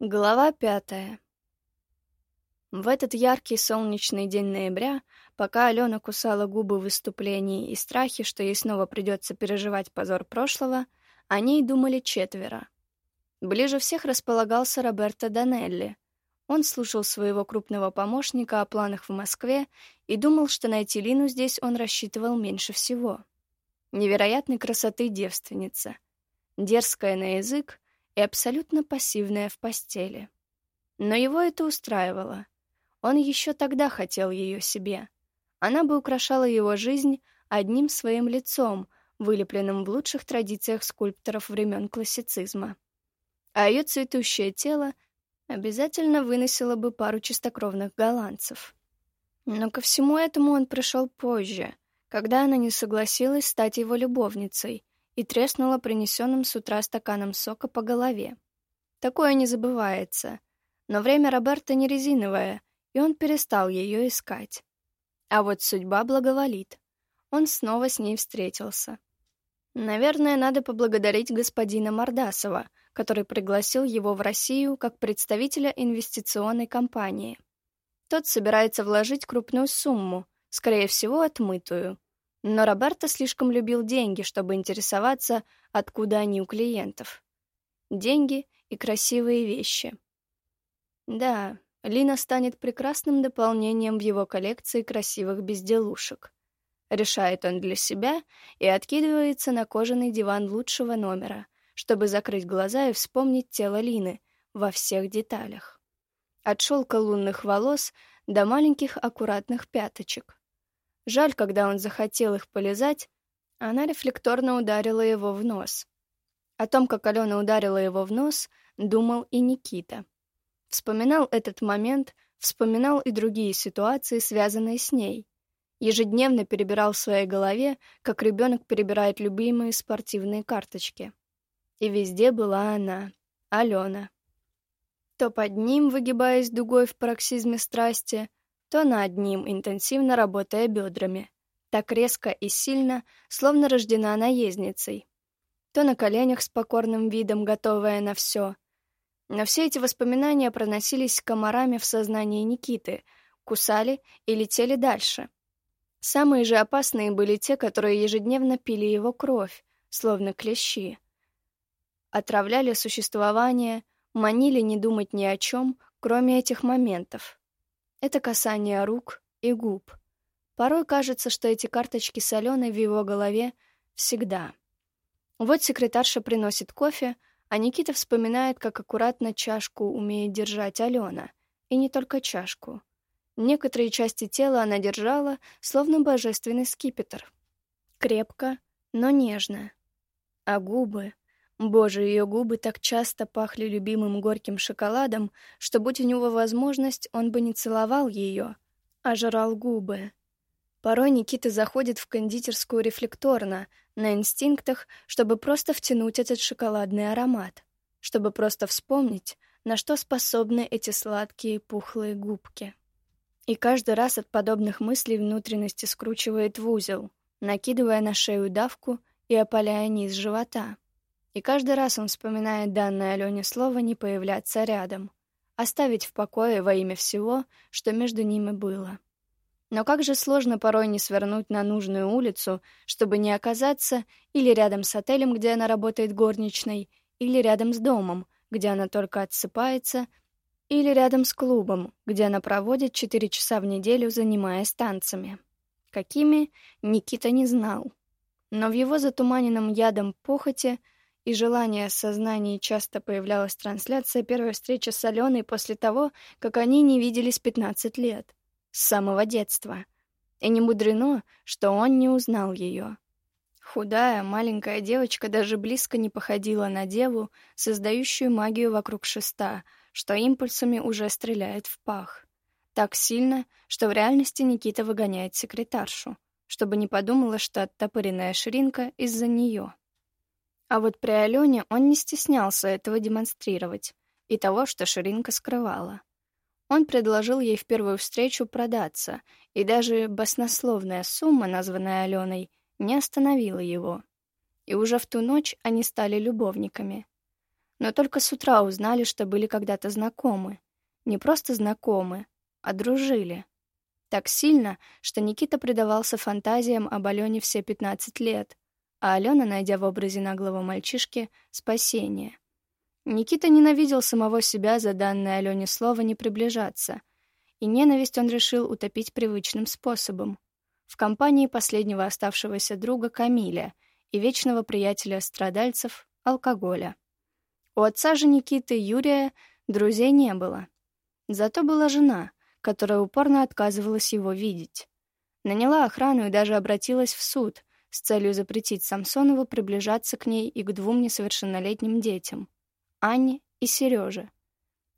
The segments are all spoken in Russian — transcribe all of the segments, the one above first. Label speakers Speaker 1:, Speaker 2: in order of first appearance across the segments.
Speaker 1: Глава пятая. В этот яркий солнечный день ноября, пока Алена кусала губы в выступлении и страхе, что ей снова придется переживать позор прошлого, о ней думали четверо. Ближе всех располагался Роберто Данелли. Он слушал своего крупного помощника о планах в Москве и думал, что найти Лину здесь он рассчитывал меньше всего. Невероятной красоты девственница. Дерзкая на язык, и абсолютно пассивная в постели. Но его это устраивало. Он еще тогда хотел ее себе. Она бы украшала его жизнь одним своим лицом, вылепленным в лучших традициях скульпторов времен классицизма. А ее цветущее тело обязательно выносило бы пару чистокровных голландцев. Но ко всему этому он пришел позже, когда она не согласилась стать его любовницей — и треснула принесенным с утра стаканом сока по голове. Такое не забывается. Но время Роберта не резиновое, и он перестал ее искать. А вот судьба благоволит. Он снова с ней встретился. Наверное, надо поблагодарить господина Мордасова, который пригласил его в Россию как представителя инвестиционной компании. Тот собирается вложить крупную сумму, скорее всего, отмытую, но Роберто слишком любил деньги, чтобы интересоваться, откуда они у клиентов. Деньги и красивые вещи. Да, Лина станет прекрасным дополнением в его коллекции красивых безделушек. Решает он для себя и откидывается на кожаный диван лучшего номера, чтобы закрыть глаза и вспомнить тело Лины во всех деталях. От шелка лунных волос до маленьких аккуратных пяточек — Жаль, когда он захотел их полизать, она рефлекторно ударила его в нос. О том, как Алена ударила его в нос, думал и Никита. Вспоминал этот момент, вспоминал и другие ситуации, связанные с ней. Ежедневно перебирал в своей голове, как ребенок перебирает любимые спортивные карточки. И везде была она, Алена. То под ним, выгибаясь дугой в пароксизме страсти, то над ним, интенсивно работая бедрами, так резко и сильно, словно рождена наездницей, то на коленях с покорным видом, готовая на все. Но все эти воспоминания проносились комарами в сознании Никиты, кусали и летели дальше. Самые же опасные были те, которые ежедневно пили его кровь, словно клещи. Отравляли существование, манили не думать ни о чем, кроме этих моментов. Это касание рук и губ. Порой кажется, что эти карточки соленые в его голове всегда. Вот секретарша приносит кофе, а Никита вспоминает, как аккуратно чашку умеет держать Алена. И не только чашку. Некоторые части тела она держала, словно божественный скипетр. Крепко, но нежно. А губы... Боже, ее губы так часто пахли любимым горьким шоколадом, что, будь у него возможность, он бы не целовал ее, а жрал губы. Порой Никита заходит в кондитерскую рефлекторно, на инстинктах, чтобы просто втянуть этот шоколадный аромат, чтобы просто вспомнить, на что способны эти сладкие пухлые губки. И каждый раз от подобных мыслей внутренности скручивает в узел, накидывая на шею давку и опаляя низ живота. И каждый раз он вспоминает данное Алене слово «не появляться рядом», оставить в покое во имя всего, что между ними было. Но как же сложно порой не свернуть на нужную улицу, чтобы не оказаться или рядом с отелем, где она работает горничной, или рядом с домом, где она только отсыпается, или рядом с клубом, где она проводит четыре часа в неделю, занимаясь танцами. Какими, Никита не знал. Но в его затуманенном ядом похоти — и желание сознания часто появлялась трансляция первой встречи с Аленой после того, как они не виделись 15 лет, с самого детства. И не мудрено, что он не узнал ее. Худая, маленькая девочка даже близко не походила на деву, создающую магию вокруг шеста, что импульсами уже стреляет в пах. Так сильно, что в реальности Никита выгоняет секретаршу, чтобы не подумала, что оттопыренная ширинка из-за нее. А вот при Алене он не стеснялся этого демонстрировать и того, что Ширинка скрывала. Он предложил ей в первую встречу продаться, и даже баснословная сумма, названная Аленой, не остановила его. И уже в ту ночь они стали любовниками. но только с утра узнали, что были когда-то знакомы. Не просто знакомы, а дружили. Так сильно, что Никита предавался фантазиям об Алене все 15 лет, а Алена, найдя в образе наглого мальчишки, спасение. Никита ненавидел самого себя за данное Алене слово не приближаться, и ненависть он решил утопить привычным способом. В компании последнего оставшегося друга Камиля и вечного приятеля страдальцев — алкоголя. У отца же Никиты, Юрия, друзей не было. Зато была жена, которая упорно отказывалась его видеть. Наняла охрану и даже обратилась в суд с целью запретить Самсонову приближаться к ней и к двум несовершеннолетним детям — Анне и Сереже.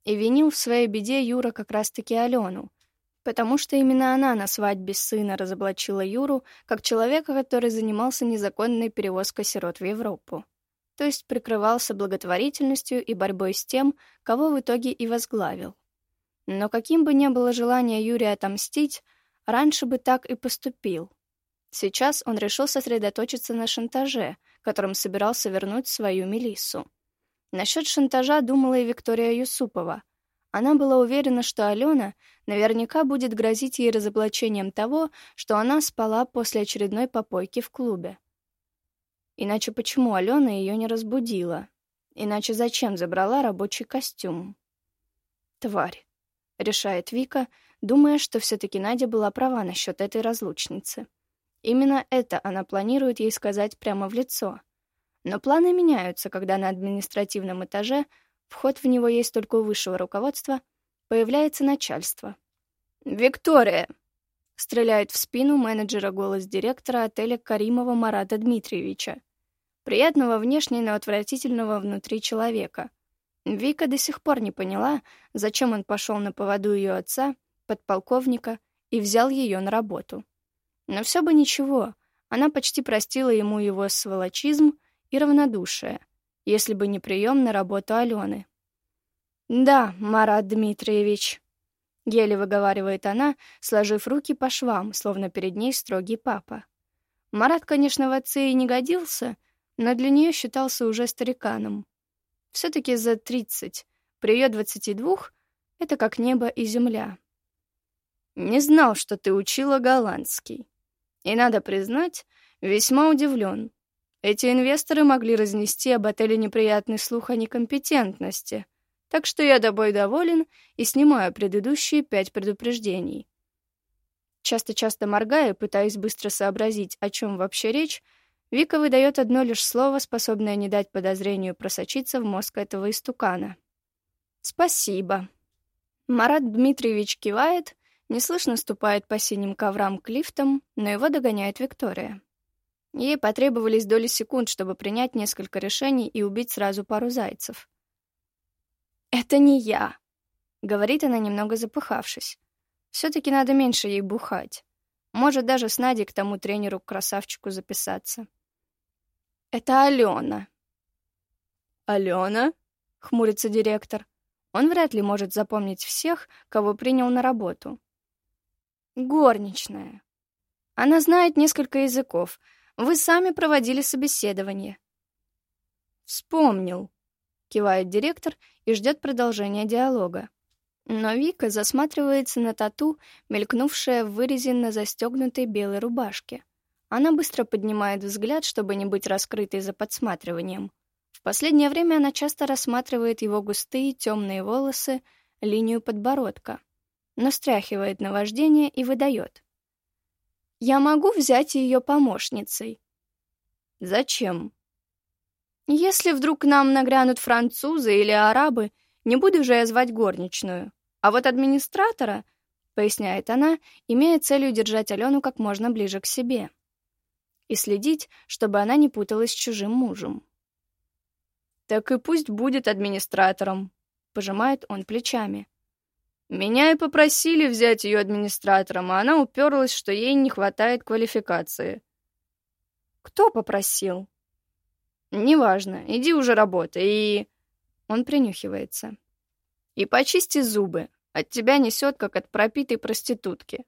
Speaker 1: И винил в своей беде Юра как раз-таки Алену, потому что именно она на свадьбе сына разоблачила Юру как человека, который занимался незаконной перевозкой сирот в Европу. То есть прикрывался благотворительностью и борьбой с тем, кого в итоге и возглавил. Но каким бы ни было желание Юрия отомстить, раньше бы так и поступил. Сейчас он решил сосредоточиться на шантаже, которым собирался вернуть свою Мелиссу. Насчет шантажа думала и Виктория Юсупова. Она была уверена, что Алена наверняка будет грозить ей разоблачением того, что она спала после очередной попойки в клубе. Иначе почему Алена ее не разбудила? Иначе зачем забрала рабочий костюм? Тварь. — решает Вика, думая, что все-таки Надя была права насчет этой разлучницы. Именно это она планирует ей сказать прямо в лицо. Но планы меняются, когда на административном этаже, вход в него есть только у высшего руководства, появляется начальство. «Виктория!» — стреляет в спину менеджера голос директора отеля Каримова Марата Дмитриевича. Приятного внешне, но отвратительного внутри человека — Вика до сих пор не поняла, зачем он пошел на поводу ее отца, подполковника, и взял ее на работу. Но все бы ничего, она почти простила ему его сволочизм и равнодушие, если бы не прием на работу Алены. «Да, Марат Дмитриевич», — еле выговаривает она, сложив руки по швам, словно перед ней строгий папа. Марат, конечно, в отце и не годился, но для нее считался уже стариканом. Все-таки за 30. При ее 22 это как небо и земля. Не знал, что ты учила голландский. И, надо признать, весьма удивлен. Эти инвесторы могли разнести об отеле неприятный слух о некомпетентности. Так что я тобой доволен и снимаю предыдущие пять предупреждений. Часто-часто моргая, пытаясь быстро сообразить, о чем вообще речь, Вика выдает одно лишь слово, способное не дать подозрению просочиться в мозг этого истукана. «Спасибо». Марат Дмитриевич кивает, неслышно ступает по синим коврам к лифтам, но его догоняет Виктория. Ей потребовались доли секунд, чтобы принять несколько решений и убить сразу пару зайцев. «Это не я», — говорит она, немного запыхавшись. «Все-таки надо меньше ей бухать. Может, даже с Надей к тому тренеру-красавчику записаться». Это Алена. Алена? Хмурится директор. Он вряд ли может запомнить всех, кого принял на работу. Горничная. Она знает несколько языков. Вы сами проводили собеседование. Вспомнил. Кивает директор и ждет продолжения диалога. Но Вика засматривается на тату, мелькнувшее в вырезе на застегнутой белой рубашке. Она быстро поднимает взгляд, чтобы не быть раскрытой за подсматриванием. В последнее время она часто рассматривает его густые темные волосы, линию подбородка, но стряхивает наваждение и выдает. «Я могу взять ее помощницей». «Зачем?» «Если вдруг к нам нагрянут французы или арабы, не буду же я звать горничную. А вот администратора, — поясняет она, имея целью держать Алену как можно ближе к себе и следить, чтобы она не путалась с чужим мужем. «Так и пусть будет администратором», — пожимает он плечами. «Меня и попросили взять ее администратором, а она уперлась, что ей не хватает квалификации». «Кто попросил?» «Неважно, иди уже работай и...» Он принюхивается. «И почисти зубы, от тебя несет, как от пропитой проститутки».